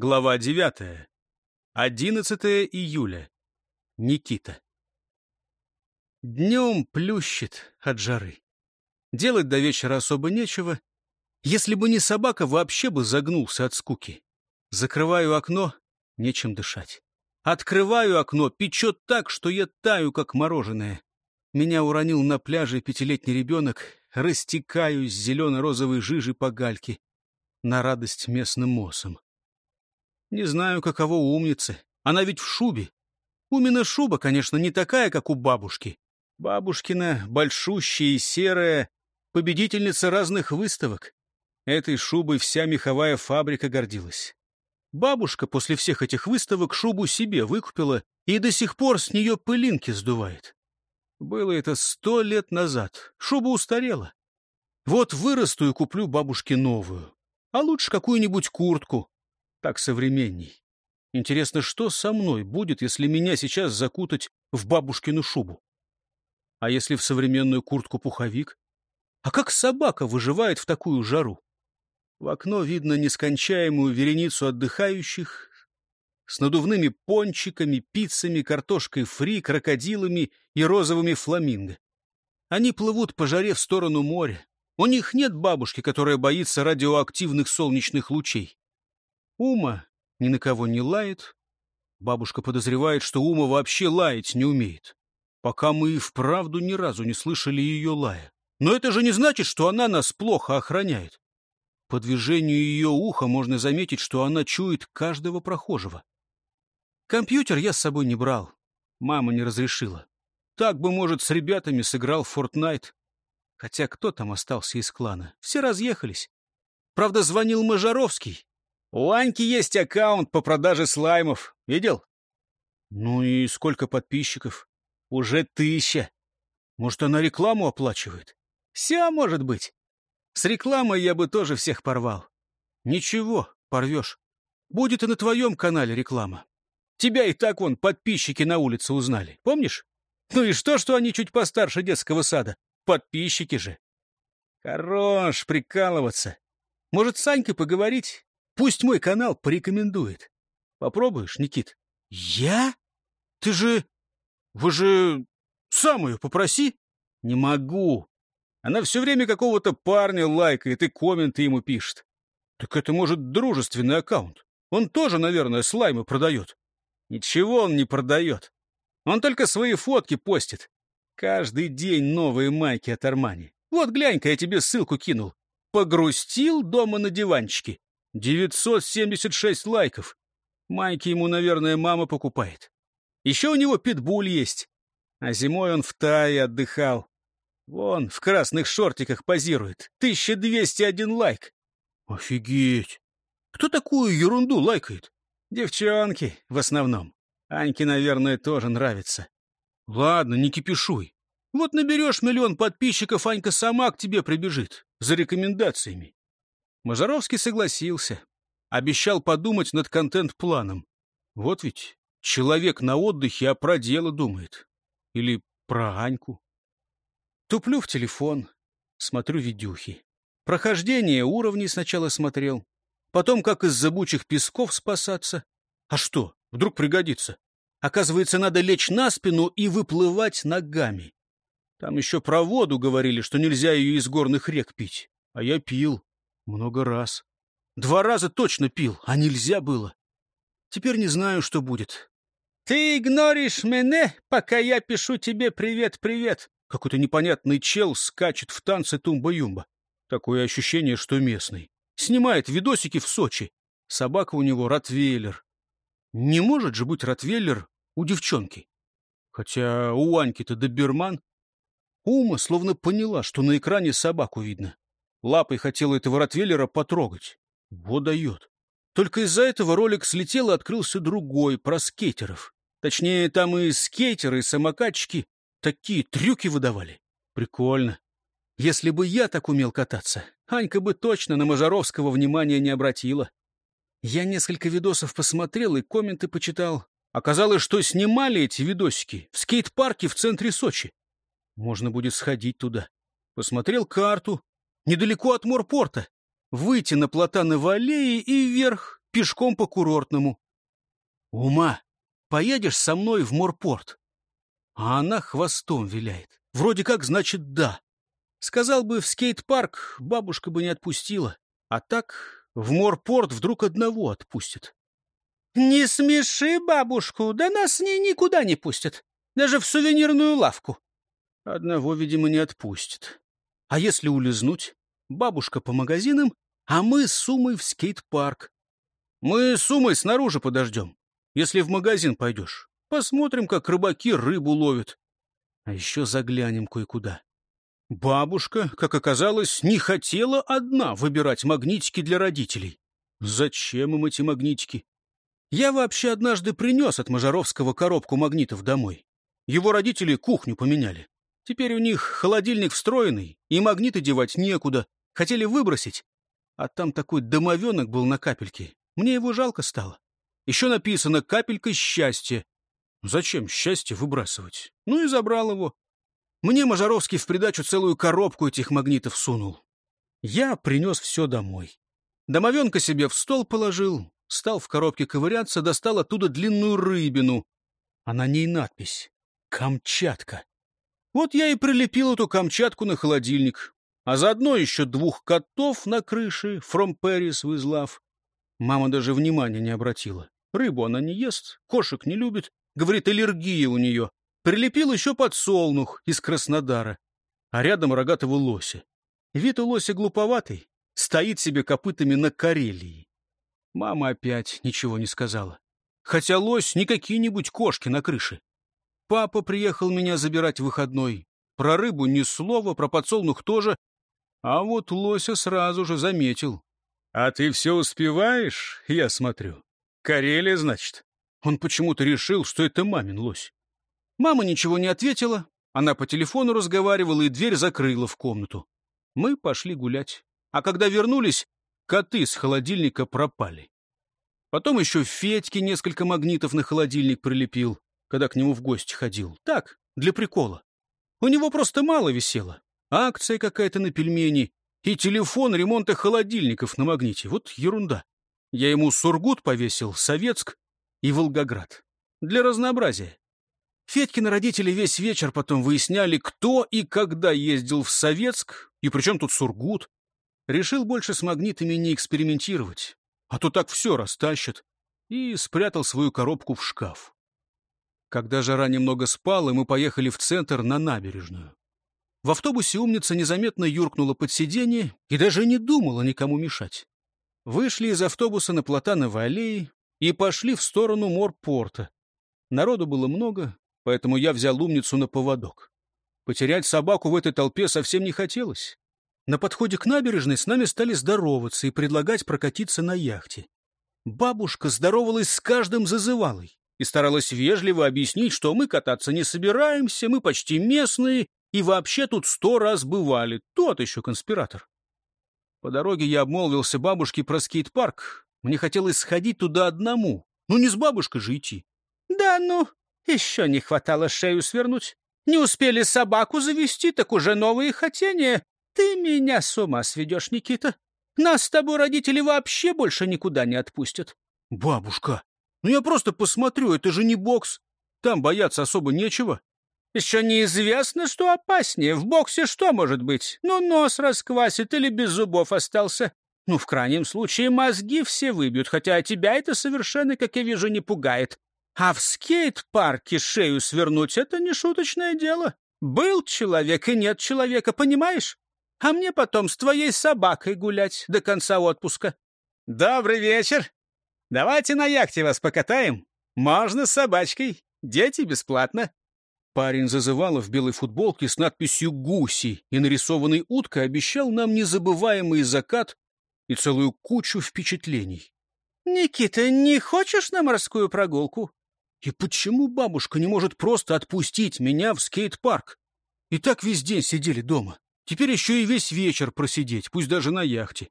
Глава 9. 11 июля. Никита. Днем плющит от жары. Делать до вечера особо нечего. Если бы не собака, вообще бы загнулся от скуки. Закрываю окно, нечем дышать. Открываю окно, печет так, что я таю, как мороженое. Меня уронил на пляже пятилетний ребенок, растекаюсь зелено-розовой жижей по гальке на радость местным мосам. Не знаю, каково у умницы. Она ведь в шубе. Умина шуба, конечно, не такая, как у бабушки. Бабушкина большущая и серая, победительница разных выставок. Этой шубой вся меховая фабрика гордилась. Бабушка после всех этих выставок шубу себе выкупила и до сих пор с нее пылинки сдувает. Было это сто лет назад. Шуба устарела. Вот вырасту и куплю бабушке новую. А лучше какую-нибудь куртку. Так современней. Интересно, что со мной будет, если меня сейчас закутать в бабушкину шубу? А если в современную куртку-пуховик? А как собака выживает в такую жару? В окно видно нескончаемую вереницу отдыхающих с надувными пончиками, пиццами, картошкой фри, крокодилами и розовыми фламинго. Они плывут по жаре в сторону моря. У них нет бабушки, которая боится радиоактивных солнечных лучей. Ума ни на кого не лает. Бабушка подозревает, что Ума вообще лаять не умеет. Пока мы и вправду ни разу не слышали ее лая. Но это же не значит, что она нас плохо охраняет. По движению ее уха можно заметить, что она чует каждого прохожего. Компьютер я с собой не брал. Мама не разрешила. Так бы, может, с ребятами сыграл Fortnite. Хотя кто там остался из клана? Все разъехались. Правда, звонил Мажаровский. У Аньки есть аккаунт по продаже слаймов. Видел? Ну и сколько подписчиков? Уже тысяча. Может, она рекламу оплачивает? Все может быть. С рекламой я бы тоже всех порвал. Ничего, порвешь. Будет и на твоем канале реклама. Тебя и так вон подписчики на улице узнали. Помнишь? Ну и что, что они чуть постарше детского сада? Подписчики же. Хорош прикалываться. Может, с Санькой поговорить? Пусть мой канал порекомендует. Попробуешь, Никит? Я? Ты же... Вы же... Сам ее попроси. Не могу. Она все время какого-то парня лайкает и комменты ему пишет. Так это, может, дружественный аккаунт. Он тоже, наверное, слаймы продает. Ничего он не продает. Он только свои фотки постит. Каждый день новые майки от Армани. Вот глянь-ка, я тебе ссылку кинул. Погрустил дома на диванчике. 976 лайков. Майки ему, наверное, мама покупает. Еще у него питбуль есть. А зимой он в Тае отдыхал. Вон, в красных шортиках позирует. 1201 лайк. Офигеть! Кто такую ерунду лайкает? Девчонки, в основном. Аньке, наверное, тоже нравится. Ладно, не кипишуй. Вот наберешь миллион подписчиков, Анька сама к тебе прибежит. За рекомендациями. Мазаровский согласился. Обещал подумать над контент-планом. Вот ведь человек на отдыхе, а про дело думает. Или про Аньку. Туплю в телефон, смотрю видюхи. Прохождение уровней сначала смотрел. Потом, как из забучих песков спасаться. А что, вдруг пригодится? Оказывается, надо лечь на спину и выплывать ногами. Там еще про воду говорили, что нельзя ее из горных рек пить. А я пил. Много раз. Два раза точно пил, а нельзя было. Теперь не знаю, что будет. Ты игноришь меня, пока я пишу тебе привет-привет. Какой-то непонятный чел скачет в танце тумба-юмба. Такое ощущение, что местный. Снимает видосики в Сочи. Собака у него ротвейлер. Не может же быть ротвейлер у девчонки. Хотя у Аньки-то доберман. Ума словно поняла, что на экране собаку видно. Лапой хотела этого ротвейлера потрогать. Вот дает. Только из-за этого ролик слетел и открылся другой, про скейтеров. Точнее, там и скейтеры, и самокатчики такие трюки выдавали. Прикольно. Если бы я так умел кататься, Анька бы точно на Мажаровского внимания не обратила. Я несколько видосов посмотрел и комменты почитал. Оказалось, что снимали эти видосики в скейт-парке в центре Сочи. Можно будет сходить туда. Посмотрел карту, недалеко от морпорта. Выйти на Платановой аллее и вверх, пешком по курортному. Ума, поедешь со мной в морпорт? А она хвостом виляет. Вроде как, значит, да. Сказал бы в скейт-парк, бабушка бы не отпустила. А так в морпорт вдруг одного отпустит. «Не смеши бабушку, да нас с ней никуда не пустят. Даже в сувенирную лавку». Одного, видимо, не отпустит. А если улизнуть? Бабушка по магазинам, а мы с Сумой в скейт-парк. Мы с Сумой снаружи подождем, если в магазин пойдешь. Посмотрим, как рыбаки рыбу ловят. А еще заглянем кое-куда. Бабушка, как оказалось, не хотела одна выбирать магнитики для родителей. Зачем им эти магнитики? Я вообще однажды принес от Мажаровского коробку магнитов домой. Его родители кухню поменяли. Теперь у них холодильник встроенный, и магниты девать некуда. Хотели выбросить. А там такой домовенок был на капельке. Мне его жалко стало. Еще написано «капелька счастья». Зачем счастье выбрасывать? Ну и забрал его. Мне Мажаровский в придачу целую коробку этих магнитов сунул. Я принес все домой. Домовенка себе в стол положил, стал в коробке ковыряться, достал оттуда длинную рыбину. А на ней надпись «Камчатка». Вот я и прилепил эту Камчатку на холодильник, а заодно еще двух котов на крыше «From Paris with Love». Мама даже внимания не обратила. Рыбу она не ест, кошек не любит, говорит, аллергия у нее. Прилепил еще подсолнух из Краснодара, а рядом рогатого лося. Вид у лося глуповатый, стоит себе копытами на Карелии. Мама опять ничего не сказала. Хотя лось не какие-нибудь кошки на крыше. Папа приехал меня забирать в выходной. Про рыбу ни слова, про подсолнух тоже. А вот лося сразу же заметил. — А ты все успеваешь, я смотрю. Карелия, значит? Он почему-то решил, что это мамин лось. Мама ничего не ответила. Она по телефону разговаривала, и дверь закрыла в комнату. Мы пошли гулять. А когда вернулись, коты с холодильника пропали. Потом еще Федьке несколько магнитов на холодильник прилепил, когда к нему в гости ходил. Так, для прикола. У него просто мало висело. Акция какая-то на пельмени и телефон ремонта холодильников на магните. Вот ерунда. Я ему Сургут повесил, Советск и Волгоград. Для разнообразия. Федькины родители весь вечер потом выясняли, кто и когда ездил в Советск, и причем тут Сургут. Решил больше с магнитами не экспериментировать, а то так все растащат, и спрятал свою коробку в шкаф. Когда жара немного спала, мы поехали в центр на набережную. В автобусе умница незаметно юркнула под сиденье и даже не думала никому мешать. Вышли из автобуса на Платановой аллее и пошли в сторону морпорта. Народу было много, поэтому я взял умницу на поводок. Потерять собаку в этой толпе совсем не хотелось. На подходе к набережной с нами стали здороваться и предлагать прокатиться на яхте. Бабушка здоровалась с каждым зазывалой и старалась вежливо объяснить, что мы кататься не собираемся, мы почти местные и вообще тут сто раз бывали. Тот еще конспиратор. По дороге я обмолвился бабушке про скейт-парк. Мне хотелось сходить туда одному. Ну, не с бабушкой же идти. Да ну, еще не хватало шею свернуть. Не успели собаку завести, так уже новые хотения. Ты меня с ума сведешь, Никита. Нас с тобой родители вообще больше никуда не отпустят. Бабушка, ну я просто посмотрю, это же не бокс. Там бояться особо нечего. Еще неизвестно, что опаснее. В боксе что может быть? Ну, нос расквасит или без зубов остался. Ну, в крайнем случае, мозги все выбьют, хотя тебя это совершенно, как я вижу, не пугает. А в скейт-парке шею свернуть — это не шуточное дело. Был человек и нет человека, понимаешь? А мне потом с твоей собакой гулять до конца отпуска. Добрый вечер. Давайте на яхте вас покатаем. Можно с собачкой. Дети бесплатно. Парень зазывала в белой футболке с надписью «Гуси» и нарисованной уткой обещал нам незабываемый закат и целую кучу впечатлений. «Никита, не хочешь на морскую прогулку?» «И почему бабушка не может просто отпустить меня в скейт-парк? И так весь день сидели дома. Теперь еще и весь вечер просидеть, пусть даже на яхте.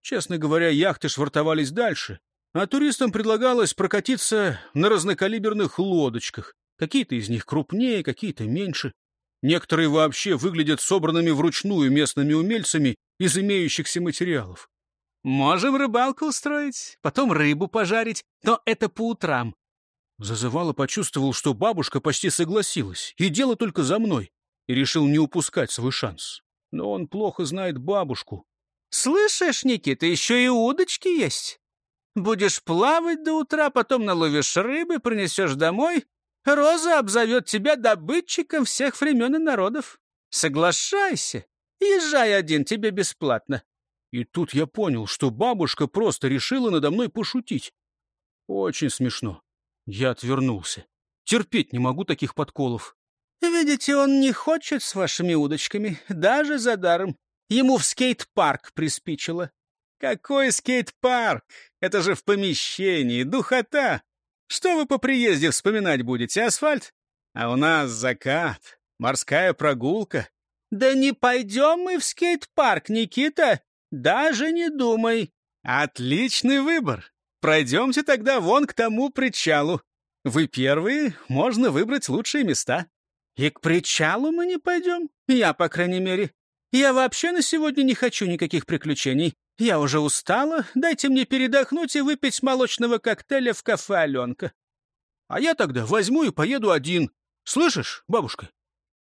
Честно говоря, яхты швартовались дальше, а туристам предлагалось прокатиться на разнокалиберных лодочках, Какие-то из них крупнее, какие-то меньше. Некоторые вообще выглядят собранными вручную местными умельцами из имеющихся материалов. Можем рыбалку устроить, потом рыбу пожарить, но это по утрам. Зазывало почувствовал, что бабушка почти согласилась, и дело только за мной, и решил не упускать свой шанс. Но он плохо знает бабушку. «Слышишь, Никита, еще и удочки есть. Будешь плавать до утра, потом наловишь рыбы, принесешь домой. Роза обзовет тебя добытчиком всех времен и народов. Соглашайся, езжай один, тебе бесплатно». И тут я понял, что бабушка просто решила надо мной пошутить. Очень смешно. Я отвернулся. Терпеть не могу таких подколов. «Видите, он не хочет с вашими удочками, даже за даром. Ему в скейт-парк приспичило». «Какой скейт-парк? Это же в помещении, духота! Что вы по приезде вспоминать будете, асфальт? А у нас закат, морская прогулка». «Да не пойдем мы в скейт-парк, Никита! Даже не думай!» «Отличный выбор! Пройдемте тогда вон к тому причалу. Вы первые, можно выбрать лучшие места». «И к причалу мы не пойдем? Я, по крайней мере. Я вообще на сегодня не хочу никаких приключений. Я уже устала. Дайте мне передохнуть и выпить молочного коктейля в кафе «Аленка». А я тогда возьму и поеду один. Слышишь, бабушка?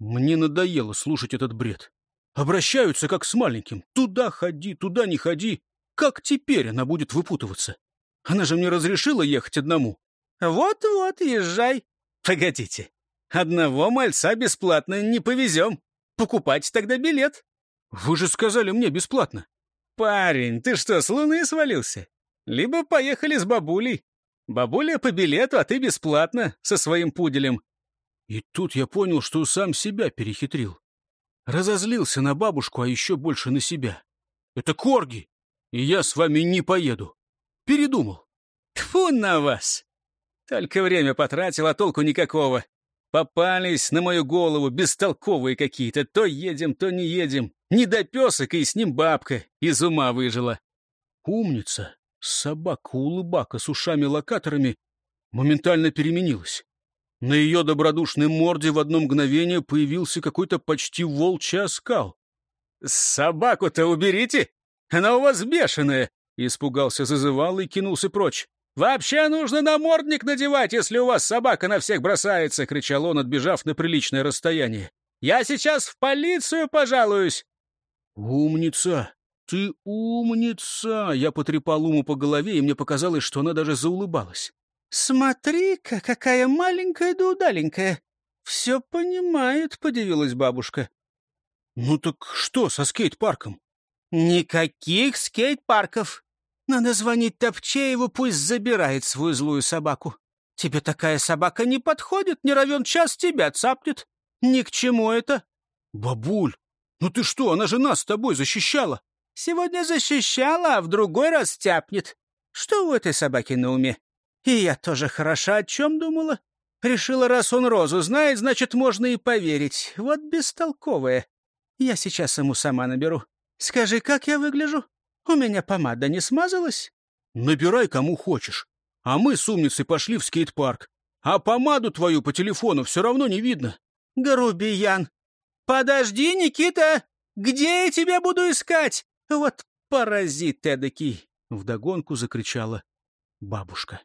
Мне надоело слушать этот бред. Обращаются как с маленьким. Туда ходи, туда не ходи. Как теперь она будет выпутываться? Она же мне разрешила ехать одному. Вот-вот, езжай. Погодите. Одного мальца бесплатно не повезем. Покупать тогда билет. Вы же сказали мне бесплатно. Парень, ты что, с луны свалился? Либо поехали с бабулей. Бабуля по билету, а ты бесплатно, со своим пуделем. И тут я понял, что сам себя перехитрил. Разозлился на бабушку, а еще больше на себя. Это корги, и я с вами не поеду. Передумал. Тьфу на вас! Только время потратил, а толку никакого. Попались на мою голову бестолковые какие-то. То едем, то не едем. Не до песок, и с ним бабка из ума выжила. Умница, собака-улыбака с ушами-локаторами моментально переменилась. На ее добродушной морде в одно мгновение появился какой-то почти волчий оскал. «Собаку-то уберите! Она у вас бешеная!» Испугался зазывал и кинулся прочь. «Вообще нужно намордник надевать, если у вас собака на всех бросается!» — кричал он, отбежав на приличное расстояние. «Я сейчас в полицию пожалуюсь!» «Умница! Ты умница!» Я потрепал Уму по голове, и мне показалось, что она даже заулыбалась. «Смотри-ка, какая маленькая да удаленькая! Все понимает», — подивилась бабушка. «Ну так что со скейт-парком?» «Никаких скейт-парков. Надо звонить Топчееву, пусть забирает свою злую собаку. Тебе такая собака не подходит, не равен час тебя цапнет. Ни к чему это». «Бабуль, ну ты что, она же нас с тобой защищала». «Сегодня защищала, а в другой раз тяпнет. Что у этой собаки на уме? И я тоже хороша о чем думала. Решила, раз он розу знает, значит, можно и поверить. Вот бестолковая. Я сейчас ему сама наберу. Скажи, как я выгляжу? У меня помада не смазалась? Набирай кому хочешь. А мы с умницей пошли в скейт-парк. А помаду твою по телефону все равно не видно. Грубиян. Подожди, Никита! Где я тебя буду искать? Вот паразит эдакий! Вдогонку закричала бабушка.